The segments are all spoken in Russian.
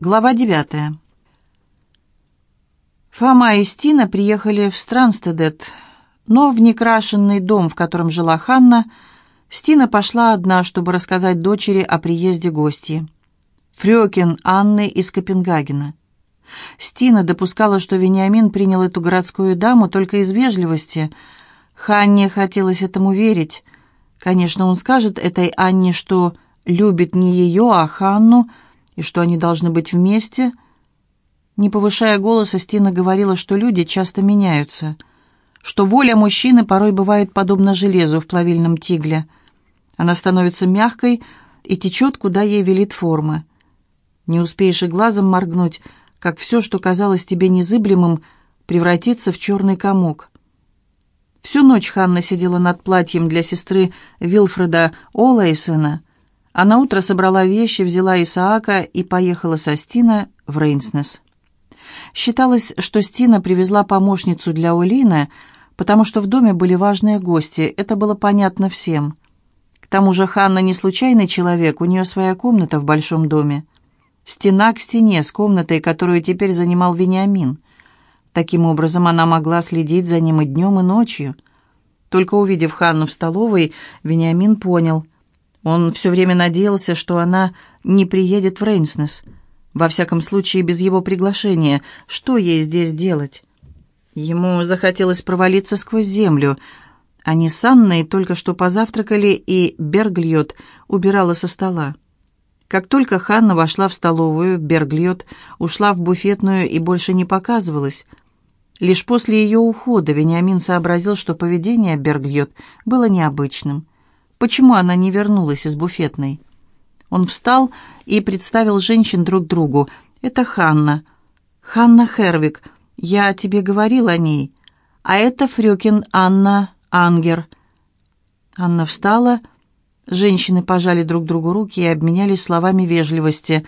Глава девятая. Фома и Стина приехали в Странстедет, но в некрашенный дом, в котором жила Ханна, Стина пошла одна, чтобы рассказать дочери о приезде гостей. Фрёкин Анны из Копенгагена. Стина допускала, что Вениамин принял эту городскую даму только из вежливости. Ханне хотелось этому верить. Конечно, он скажет этой Анне, что любит не ее, а Ханну, и что они должны быть вместе. Не повышая голоса, Стина говорила, что люди часто меняются, что воля мужчины порой бывает подобна железу в плавильном тигле. Она становится мягкой и течет, куда ей велит форма. Не успеешь и глазом моргнуть, как все, что казалось тебе незыблемым, превратится в черный комок. Всю ночь Ханна сидела над платьем для сестры Вилфреда Олайсена, а на утро собрала вещи, взяла Исаака и поехала со Стина в Рейнснес. Считалось, что Стина привезла помощницу для Олина, потому что в доме были важные гости, это было понятно всем. К тому же Ханна не случайный человек, у нее своя комната в большом доме. Стена к стене с комнатой, которую теперь занимал Вениамин. Таким образом, она могла следить за ним и днем, и ночью. Только увидев Ханну в столовой, Вениамин понял – он все время надеялся, что она не приедет в Рейнснес. Во всяком случае, без его приглашения. Что ей здесь делать? Ему захотелось провалиться сквозь землю. Они с Анной только что позавтракали, и Бергльот убирала со стола. Как только Ханна вошла в столовую, Бергльот ушла в буфетную и больше не показывалась. Лишь после ее ухода Вениамин сообразил, что поведение Бергльот было необычным. Почему она не вернулась из буфетной? Он встал и представил женщин друг другу. «Это Ханна. Ханна Хервик. Я тебе говорил о ней. А это Фрёкин Анна Ангер». Анна встала. Женщины пожали друг другу руки и обменялись словами вежливости.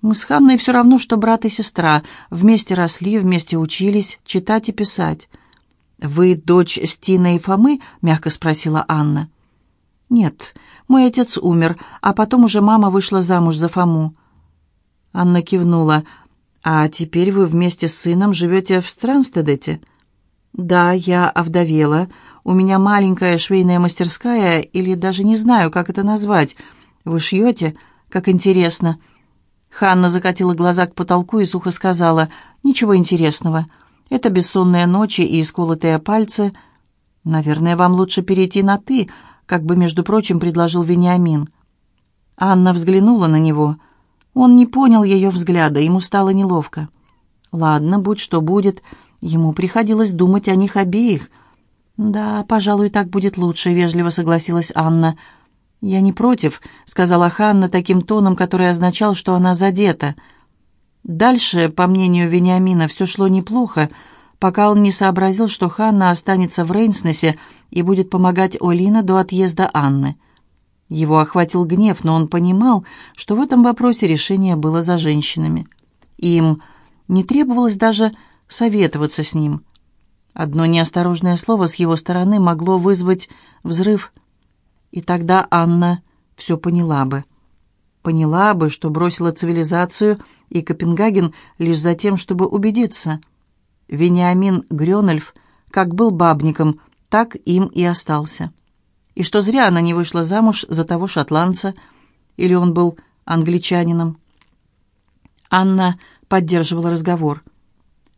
«Мы с Ханной все равно, что брат и сестра. Вместе росли, вместе учились читать и писать». «Вы дочь Стина и Фомы?» — мягко спросила Анна. «Нет, мой отец умер, а потом уже мама вышла замуж за Фому». Анна кивнула. «А теперь вы вместе с сыном живете в Странстедете?» «Да, я овдовела. У меня маленькая швейная мастерская, или даже не знаю, как это назвать. Вы шьете? Как интересно». Ханна закатила глаза к потолку и сухо сказала, «Ничего интересного. Это бессонные ночи и исколотые пальцы. Наверное, вам лучше перейти на «ты», как бы, между прочим, предложил Вениамин. Анна взглянула на него. Он не понял ее взгляда, ему стало неловко. Ладно, будь что будет, ему приходилось думать о них обеих. «Да, пожалуй, так будет лучше», — вежливо согласилась Анна. «Я не против», — сказала Ханна таким тоном, который означал, что она задета. Дальше, по мнению Вениамина, все шло неплохо, — пока он не сообразил, что Ханна останется в Рейнснесе и будет помогать Олина до отъезда Анны. Его охватил гнев, но он понимал, что в этом вопросе решение было за женщинами. Им не требовалось даже советоваться с ним. Одно неосторожное слово с его стороны могло вызвать взрыв, и тогда Анна все поняла бы. Поняла бы, что бросила цивилизацию и Копенгаген лишь за тем, чтобы убедиться – Вениамин Грёнольф как был бабником, так им и остался. И что зря она не вышла замуж за того шотландца, или он был англичанином. Анна поддерживала разговор.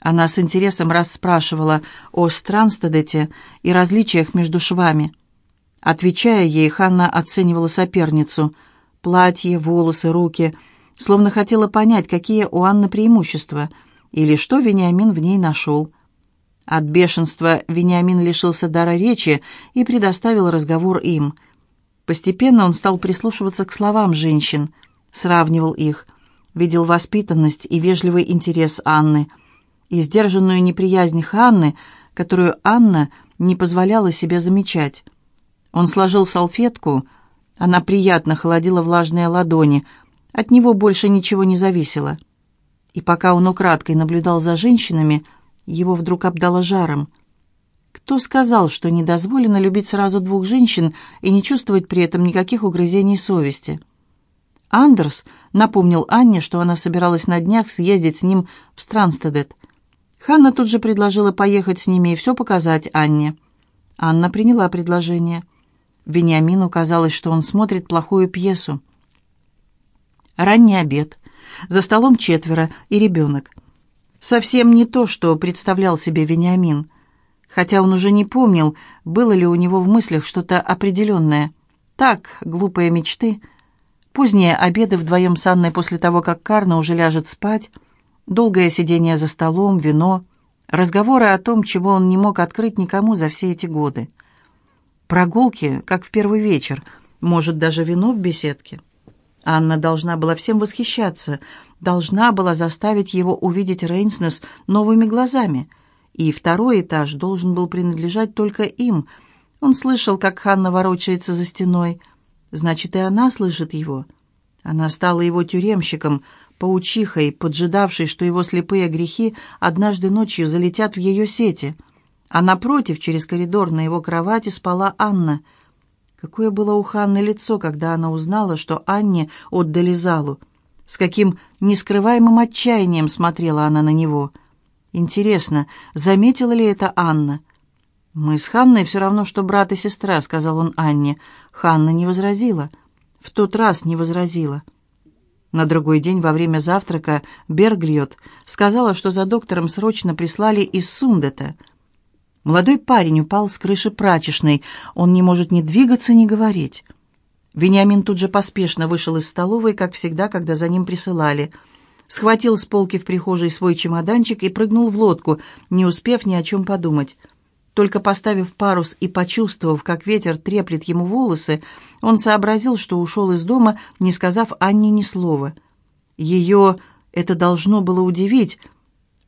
Она с интересом расспрашивала о Странстедете и различиях между швами. Отвечая ей, Ханна оценивала соперницу. Платье, волосы, руки. Словно хотела понять, какие у Анны преимущества – или что Вениамин в ней нашел. От бешенства Вениамин лишился дара речи и предоставил разговор им. Постепенно он стал прислушиваться к словам женщин, сравнивал их, видел воспитанность и вежливый интерес Анны, и сдержанную неприязнь Анны, которую Анна не позволяла себе замечать. Он сложил салфетку, она приятно холодила влажные ладони, от него больше ничего не зависело. И пока он украдкой наблюдал за женщинами, его вдруг обдало жаром. Кто сказал, что не дозволено любить сразу двух женщин и не чувствовать при этом никаких угрызений совести? Андерс напомнил Анне, что она собиралась на днях съездить с ним в Странстедет. Ханна тут же предложила поехать с ними и все показать Анне. Анна приняла предложение. Вениамину казалось, что он смотрит плохую пьесу. Ранний обед. За столом четверо и ребенок. Совсем не то, что представлял себе Вениамин. Хотя он уже не помнил, было ли у него в мыслях что-то определенное. Так, глупые мечты — Поздние обеды вдвоем с Анной после того, как Карна уже ляжет спать, долгое сидение за столом, вино, разговоры о том, чего он не мог открыть никому за все эти годы. Прогулки, как в первый вечер, может, даже вино в беседке. Анна должна была всем восхищаться, должна была заставить его увидеть Рейнснес новыми глазами. И второй этаж должен был принадлежать только им. Он слышал, как Ханна ворочается за стеной – Значит, и она слышит его. Она стала его тюремщиком, паучихой, поджидавшей, что его слепые грехи однажды ночью залетят в ее сети. А напротив, через коридор на его кровати спала Анна. Какое было у Ханны лицо, когда она узнала, что Анне отдали залу. С каким нескрываемым отчаянием смотрела она на него. Интересно, заметила ли это Анна? «Мы с Ханной все равно, что брат и сестра», — сказал он Анне. Ханна не возразила. В тот раз не возразила. На другой день во время завтрака Бергльот сказала, что за доктором срочно прислали из Сундета. Молодой парень упал с крыши прачечной. Он не может ни двигаться, ни говорить. Вениамин тут же поспешно вышел из столовой, как всегда, когда за ним присылали. Схватил с полки в прихожей свой чемоданчик и прыгнул в лодку, не успев ни о чем подумать. Только поставив парус и почувствовав, как ветер треплет ему волосы, он сообразил, что ушел из дома, не сказав Анне ни слова. Ее это должно было удивить.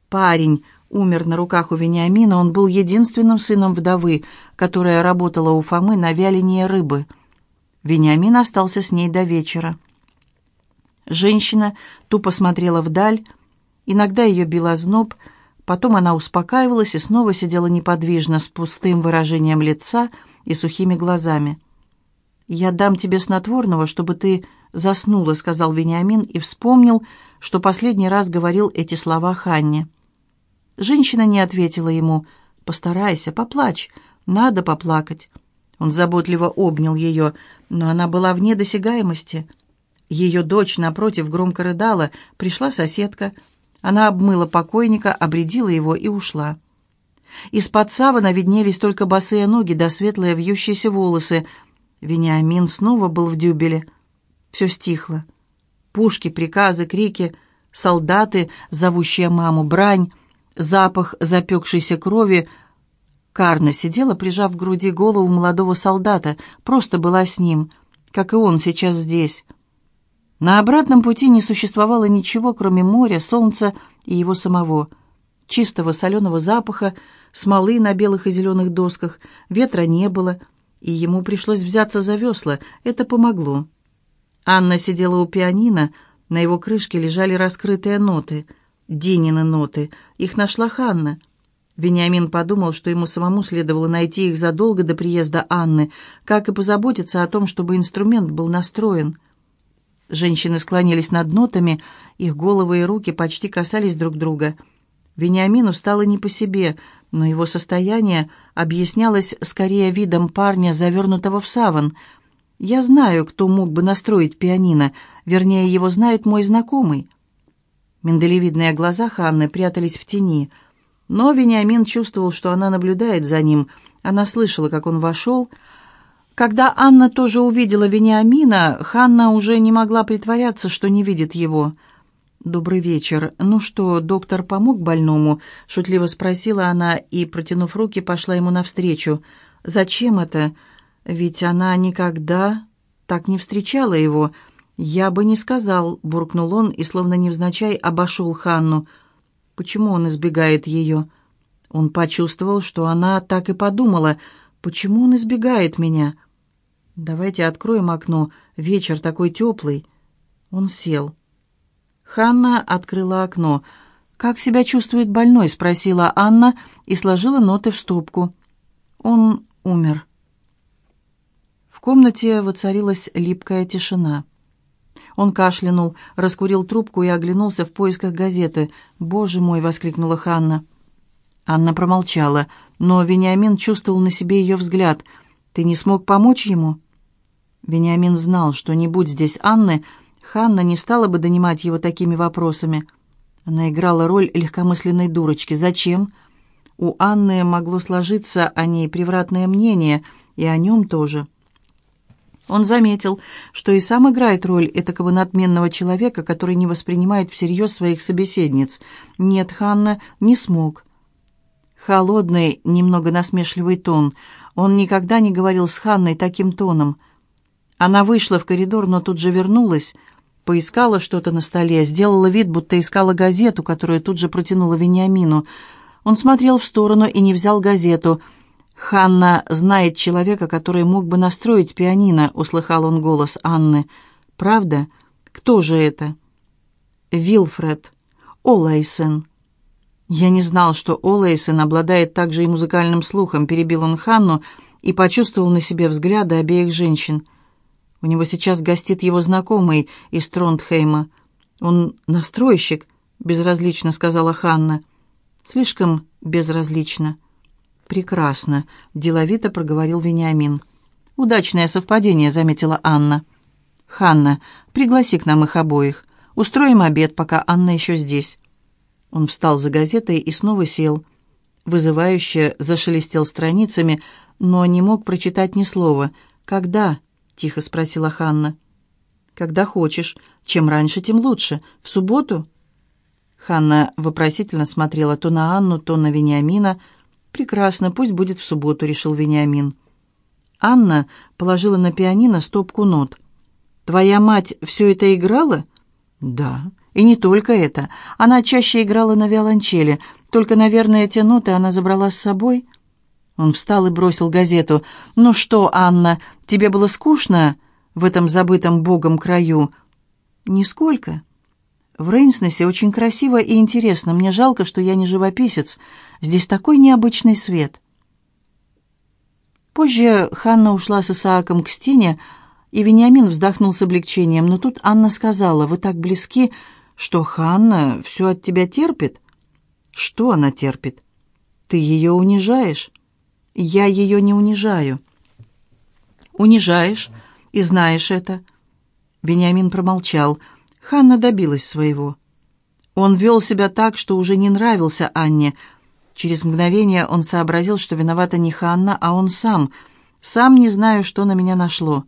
Парень умер на руках у Вениамина, он был единственным сыном вдовы, которая работала у Фомы на вялении рыбы. Вениамин остался с ней до вечера. Женщина тупо смотрела вдаль, иногда ее бил озноб, Потом она успокаивалась и снова сидела неподвижно, с пустым выражением лица и сухими глазами. «Я дам тебе снотворного, чтобы ты заснула», — сказал Вениамин и вспомнил, что последний раз говорил эти слова Ханне. Женщина не ответила ему. «Постарайся, поплачь, надо поплакать». Он заботливо обнял ее, но она была вне досягаемости. Ее дочь, напротив, громко рыдала, пришла соседка — она обмыла покойника, обредила его и ушла. Из-под савана виднелись только босые ноги да светлые вьющиеся волосы. Вениамин снова был в дюбеле. Все стихло. Пушки, приказы, крики, солдаты, зовущие маму, брань, запах запекшейся крови. Карна сидела, прижав к груди голову молодого солдата, просто была с ним, как и он сейчас здесь. На обратном пути не существовало ничего, кроме моря, солнца и его самого. Чистого соленого запаха, смолы на белых и зеленых досках, ветра не было, и ему пришлось взяться за весла. Это помогло. Анна сидела у пианино, на его крышке лежали раскрытые ноты. Динины ноты. Их нашла Ханна. Вениамин подумал, что ему самому следовало найти их задолго до приезда Анны, как и позаботиться о том, чтобы инструмент был настроен – Женщины склонились над нотами, их головы и руки почти касались друг друга. Вениамину стало не по себе, но его состояние объяснялось скорее видом парня, завернутого в саван. «Я знаю, кто мог бы настроить пианино, вернее, его знает мой знакомый». Миндалевидные глаза Ханны прятались в тени, но Вениамин чувствовал, что она наблюдает за ним. Она слышала, как он вошел, — когда Анна тоже увидела Вениамина, Ханна уже не могла притворяться, что не видит его. «Добрый вечер. Ну что, доктор помог больному?» — шутливо спросила она и, протянув руки, пошла ему навстречу. «Зачем это? Ведь она никогда так не встречала его». «Я бы не сказал», — буркнул он и, словно невзначай, обошел Ханну. «Почему он избегает ее?» Он почувствовал, что она так и подумала. «Почему он избегает меня?» «Давайте откроем окно. Вечер такой теплый». Он сел. Ханна открыла окно. «Как себя чувствует больной?» — спросила Анна и сложила ноты в стопку. «Он умер». В комнате воцарилась липкая тишина. Он кашлянул, раскурил трубку и оглянулся в поисках газеты. «Боже мой!» — воскликнула Ханна. Анна промолчала, но Вениамин чувствовал на себе ее взгляд. «Ты не смог помочь ему?» Вениамин знал, что не будь здесь Анны, Ханна не стала бы донимать его такими вопросами. Она играла роль легкомысленной дурочки. Зачем? У Анны могло сложиться о ней превратное мнение, и о нем тоже. Он заметил, что и сам играет роль этакого надменного человека, который не воспринимает всерьез своих собеседниц. Нет, Ханна не смог. Холодный, немного насмешливый тон. Он никогда не говорил с Ханной таким тоном. Она вышла в коридор, но тут же вернулась, поискала что-то на столе, сделала вид, будто искала газету, которую тут же протянула Вениамину. Он смотрел в сторону и не взял газету — «Ханна знает человека, который мог бы настроить пианино», — услыхал он голос Анны. «Правда? Кто же это?» «Вилфред. Олайсен». «Я не знал, что Олайсен обладает также и музыкальным слухом», — перебил он Ханну и почувствовал на себе взгляды обеих женщин. «У него сейчас гостит его знакомый из Трондхейма. Он настройщик», — безразлично сказала Ханна. «Слишком безразлично». «Прекрасно», — деловито проговорил Вениамин. «Удачное совпадение», — заметила Анна. «Ханна, пригласи к нам их обоих. Устроим обед, пока Анна еще здесь». Он встал за газетой и снова сел. Вызывающе зашелестел страницами, но не мог прочитать ни слова. «Когда?» — тихо спросила Ханна. «Когда хочешь. Чем раньше, тем лучше. В субботу?» Ханна вопросительно смотрела то на Анну, то на Вениамина, — «Прекрасно, пусть будет в субботу», — решил Вениамин. Анна положила на пианино стопку нот. «Твоя мать все это играла?» «Да, и не только это. Она чаще играла на виолончели. Только, наверное, те ноты она забрала с собой». Он встал и бросил газету. «Ну что, Анна, тебе было скучно в этом забытом богом краю?» «Нисколько. В Рейнснесе очень красиво и интересно. Мне жалко, что я не живописец. Здесь такой необычный свет. Позже Ханна ушла с Исааком к стене, и Вениамин вздохнул с облегчением. Но тут Анна сказала, «Вы так близки, что Ханна все от тебя терпит». «Что она терпит?» «Ты ее унижаешь». «Я ее не унижаю». «Унижаешь, и знаешь это». Вениамин промолчал. Ханна добилась своего. Он вел себя так, что уже не нравился Анне. Через мгновение он сообразил, что виновата не Ханна, а он сам. «Сам не знаю, что на меня нашло».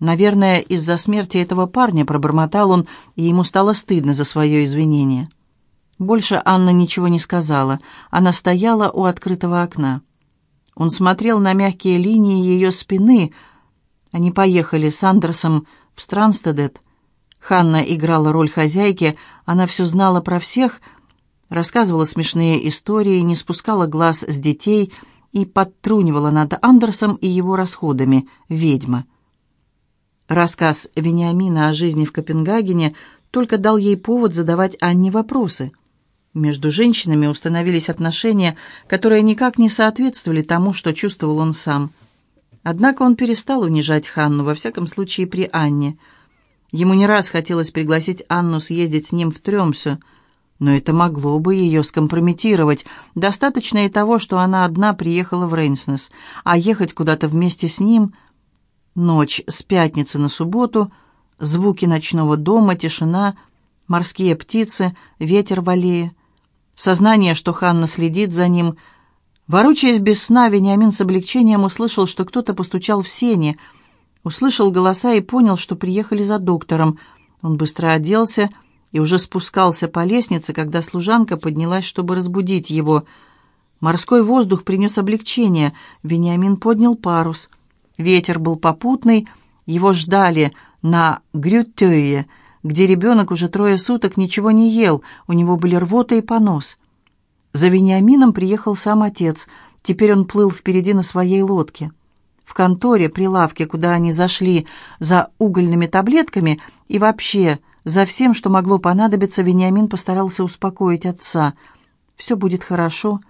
Наверное, из-за смерти этого парня пробормотал он, и ему стало стыдно за свое извинение. Больше Анна ничего не сказала. Она стояла у открытого окна. Он смотрел на мягкие линии ее спины. Они поехали с Андерсом в Странстедет. Ханна играла роль хозяйки, она все знала про всех, рассказывала смешные истории, не спускала глаз с детей и подтрунивала над Андерсом и его расходами, ведьма. Рассказ Вениамина о жизни в Копенгагене только дал ей повод задавать Анне вопросы. Между женщинами установились отношения, которые никак не соответствовали тому, что чувствовал он сам. Однако он перестал унижать Ханну, во всяком случае при Анне – Ему не раз хотелось пригласить Анну съездить с ним в Трёмсю, но это могло бы ее скомпрометировать. Достаточно и того, что она одна приехала в Рейнснес, а ехать куда-то вместе с ним... Ночь с пятницы на субботу, звуки ночного дома, тишина, морские птицы, ветер в аллее. Сознание, что Ханна следит за ним. Ворочаясь без сна, Вениамин с облегчением услышал, что кто-то постучал в сене — Услышал голоса и понял, что приехали за доктором. Он быстро оделся и уже спускался по лестнице, когда служанка поднялась, чтобы разбудить его. Морской воздух принес облегчение. Вениамин поднял парус. Ветер был попутный. Его ждали на Грютёе, где ребенок уже трое суток ничего не ел. У него были рвота и понос. За Вениамином приехал сам отец. Теперь он плыл впереди на своей лодке в конторе, при лавке, куда они зашли за угольными таблетками и вообще за всем, что могло понадобиться, Вениамин постарался успокоить отца. «Все будет хорошо.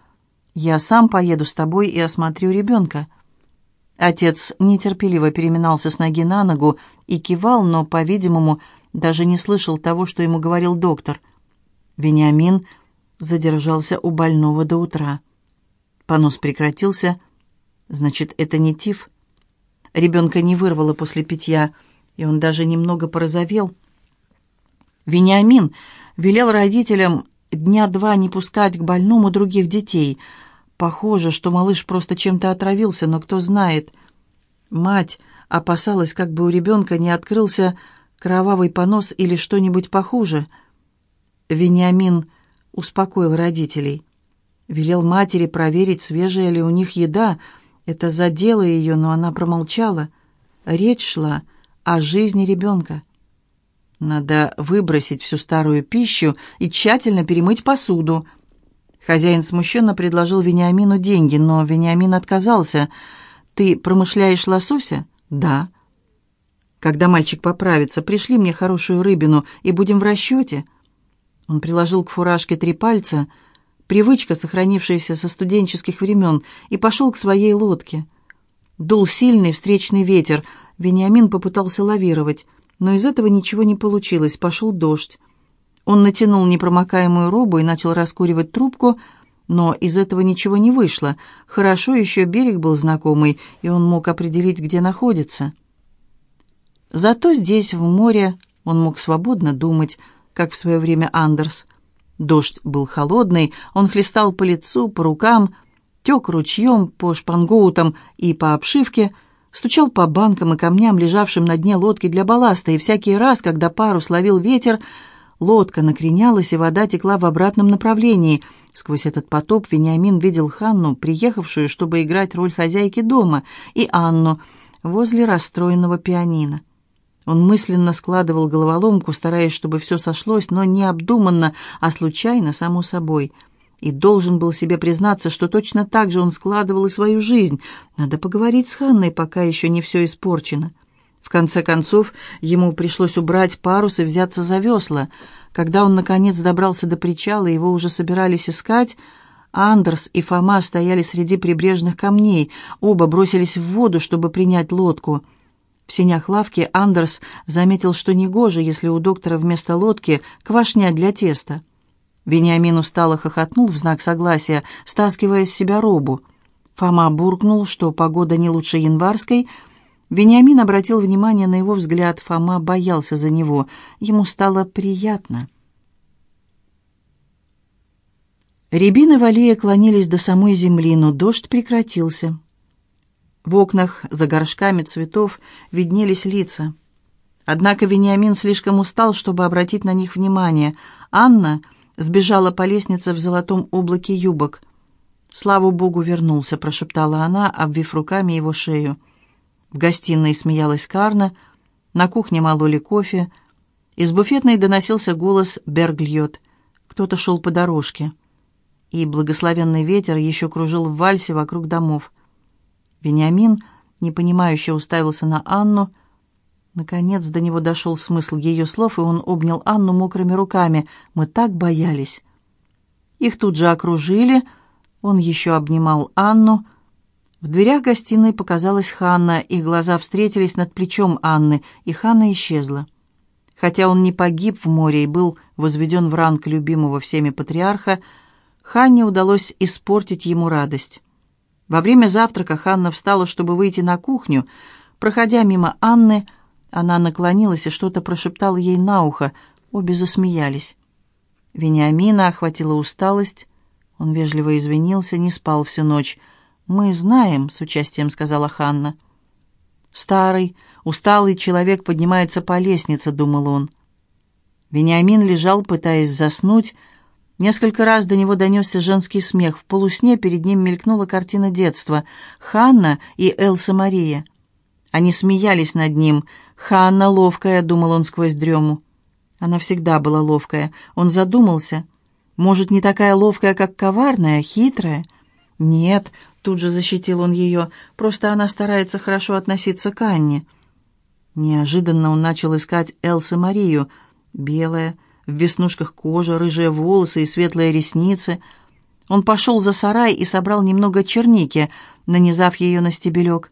Я сам поеду с тобой и осмотрю ребенка». Отец нетерпеливо переминался с ноги на ногу и кивал, но, по-видимому, даже не слышал того, что ему говорил доктор. Вениамин задержался у больного до утра. Понос прекратился. Значит, это не тиф. Ребенка не вырвало после питья, и он даже немного порозовел. Вениамин велел родителям дня два не пускать к больному других детей. Похоже, что малыш просто чем-то отравился, но кто знает. Мать опасалась, как бы у ребенка не открылся кровавый понос или что-нибудь похуже. Вениамин успокоил родителей. Велел матери проверить, свежая ли у них еда. Это задело ее, но она промолчала. Речь шла о жизни ребенка. Надо выбросить всю старую пищу и тщательно перемыть посуду. Хозяин смущенно предложил Вениамину деньги, но Вениамин отказался. «Ты промышляешь лосося?» «Да». «Когда мальчик поправится, пришли мне хорошую рыбину, и будем в расчете». Он приложил к фуражке три пальца — привычка, сохранившаяся со студенческих времен, и пошел к своей лодке. Дул сильный встречный ветер, Вениамин попытался лавировать, но из этого ничего не получилось, пошел дождь. Он натянул непромокаемую робу и начал раскуривать трубку, но из этого ничего не вышло. Хорошо еще берег был знакомый, и он мог определить, где находится. Зато здесь, в море, он мог свободно думать, как в свое время Андерс. Дождь был холодный, он хлестал по лицу, по рукам, тек ручьем по шпангоутам и по обшивке, стучал по банкам и камням, лежавшим на дне лодки для балласта, и всякий раз, когда парус ловил ветер, лодка накренялась, и вода текла в обратном направлении. Сквозь этот потоп Вениамин видел Ханну, приехавшую, чтобы играть роль хозяйки дома, и Анну возле расстроенного пианино. Он мысленно складывал головоломку, стараясь, чтобы все сошлось, но не обдуманно, а случайно, само собой. И должен был себе признаться, что точно так же он складывал и свою жизнь. Надо поговорить с Ханной, пока еще не все испорчено. В конце концов, ему пришлось убрать парус и взяться за весла. Когда он, наконец, добрался до причала, его уже собирались искать... Андерс и Фома стояли среди прибрежных камней. Оба бросились в воду, чтобы принять лодку — в сенях лавки Андерс заметил, что негоже, если у доктора вместо лодки квашня для теста. Вениамин устало хохотнул в знак согласия, стаскивая с себя робу. Фома буркнул, что погода не лучше январской. Вениамин обратил внимание на его взгляд. Фома боялся за него. Ему стало приятно. Рябины в аллее клонились до самой земли, но дождь прекратился. В окнах за горшками цветов виднелись лица. Однако Вениамин слишком устал, чтобы обратить на них внимание. Анна сбежала по лестнице в золотом облаке юбок. «Слава Богу, вернулся», — прошептала она, обвив руками его шею. В гостиной смеялась Карна, на кухне мололи кофе. Из буфетной доносился голос Бергльот. Кто-то шел по дорожке. И благословенный ветер еще кружил в вальсе вокруг домов. Вениамин, непонимающе, уставился на Анну. Наконец до него дошел смысл ее слов, и он обнял Анну мокрыми руками. «Мы так боялись». Их тут же окружили. Он еще обнимал Анну. В дверях гостиной показалась Ханна. Их глаза встретились над плечом Анны, и Ханна исчезла. Хотя он не погиб в море и был возведен в ранг любимого всеми патриарха, Ханне удалось испортить ему радость. Во время завтрака Ханна встала, чтобы выйти на кухню. Проходя мимо Анны, она наклонилась и что-то прошептала ей на ухо. Обе засмеялись. Вениамина охватила усталость. Он вежливо извинился, не спал всю ночь. «Мы знаем», — с участием сказала Ханна. «Старый, усталый человек поднимается по лестнице», — думал он. Вениамин лежал, пытаясь заснуть, — Несколько раз до него донесся женский смех. В полусне перед ним мелькнула картина детства. Ханна и Элса Мария. Они смеялись над ним. «Ханна ловкая», — думал он сквозь дрему. Она всегда была ловкая. Он задумался. Может, не такая ловкая, как коварная, хитрая? Нет, тут же защитил он ее. Просто она старается хорошо относиться к Анне. Неожиданно он начал искать Элса Марию. Белая, в веснушках кожа, рыжие волосы и светлые ресницы. Он пошел за сарай и собрал немного черники, нанизав ее на стебелек.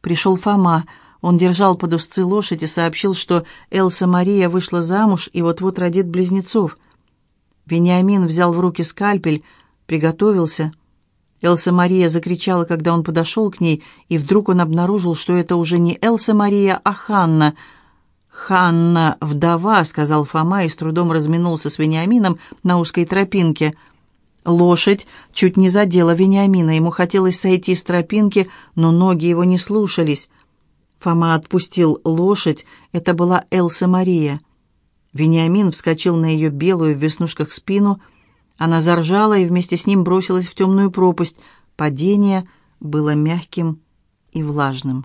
Пришел Фома. Он держал под узцы лошадь и сообщил, что Элса Мария вышла замуж и вот-вот родит близнецов. Вениамин взял в руки скальпель, приготовился. Элса Мария закричала, когда он подошел к ней, и вдруг он обнаружил, что это уже не Элса Мария, а Ханна. «Ханна — вдова», — сказал Фома и с трудом разминулся с Вениамином на узкой тропинке. Лошадь чуть не задела Вениамина, ему хотелось сойти с тропинки, но ноги его не слушались. Фома отпустил лошадь, это была Элса Мария. Вениамин вскочил на ее белую в веснушках спину. Она заржала и вместе с ним бросилась в темную пропасть. Падение было мягким и влажным.